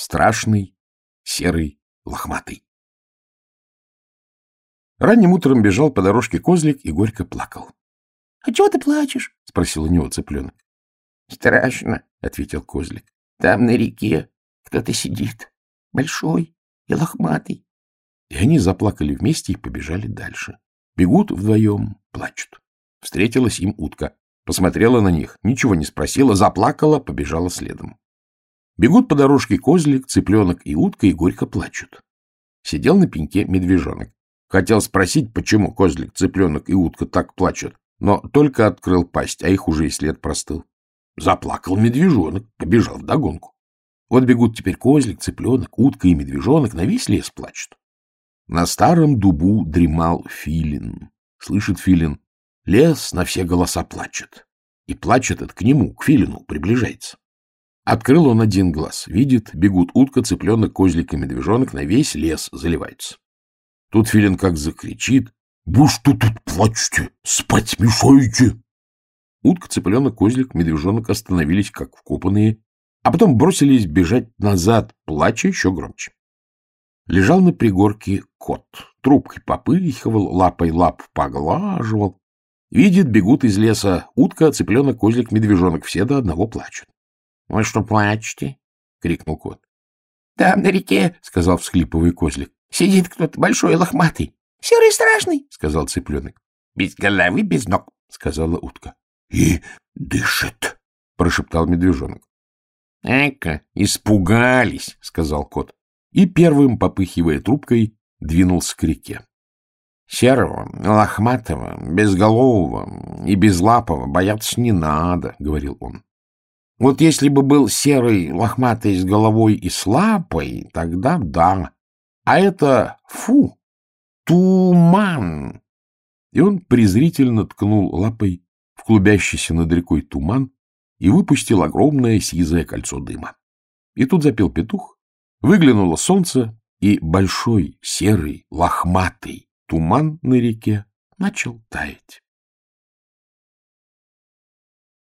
Страшный, серый, лохматый. Ранним утром бежал по дорожке козлик и горько плакал. — А чего ты плачешь? — спросил у него цыпленок. — Страшно, — ответил козлик. — Там на реке кто-то сидит, большой и лохматый. И они заплакали вместе и побежали дальше. Бегут вдвоем, плачут. Встретилась им утка. Посмотрела на них, ничего не спросила, заплакала, побежала следом. Бегут по дорожке козлик, цыпленок и утка и горько плачут. Сидел на пеньке медвежонок. Хотел спросить, почему козлик, цыпленок и утка так плачут, но только открыл пасть, а их уже и след простыл. Заплакал медвежонок, побежал вдогонку. Вот бегут теперь козлик, цыпленок, утка и медвежонок, на весь лес плачут. На старом дубу дремал филин. Слышит филин, лес на все голоса плачет. И плачет это к нему, к филину, приближается. Открыл он один глаз, видит, бегут утка, цыпленок, козлик и медвежонок, на весь лес заливаются. Тут филин как закричит, «Вы что тут плачете? Спать мешаете!» Утка, цыпленок, козлик, медвежонок остановились, как вкопанные, а потом бросились бежать назад, плача еще громче. Лежал на пригорке кот, трубкой попыхивал, лапой лап поглаживал. Видит, бегут из леса утка, цыпленок, козлик, медвежонок, все до одного плачут. — Вы что плачете? — крикнул кот. — Там на реке, — сказал всхлиповый козлик, — сидит кто-то большой лохматый. — Серый страшный, — сказал цыпленок. — Без головы, без ног, — сказала утка. — И дышит, — прошептал медвежонок. — Эка, испугались, — сказал кот и первым, попыхивая трубкой, двинулся к реке. Серого, лохматого, безголового и безлапого бояться не надо, — говорил он. Вот если бы был серый, лохматый с головой и с лапой, тогда да. А это фу, туман. И он презрительно ткнул лапой в клубящийся над рекой туман и выпустил огромное сизое кольцо дыма. И тут запел петух, Выглянуло солнце, и большой, серый, лохматый туман на реке начал таять.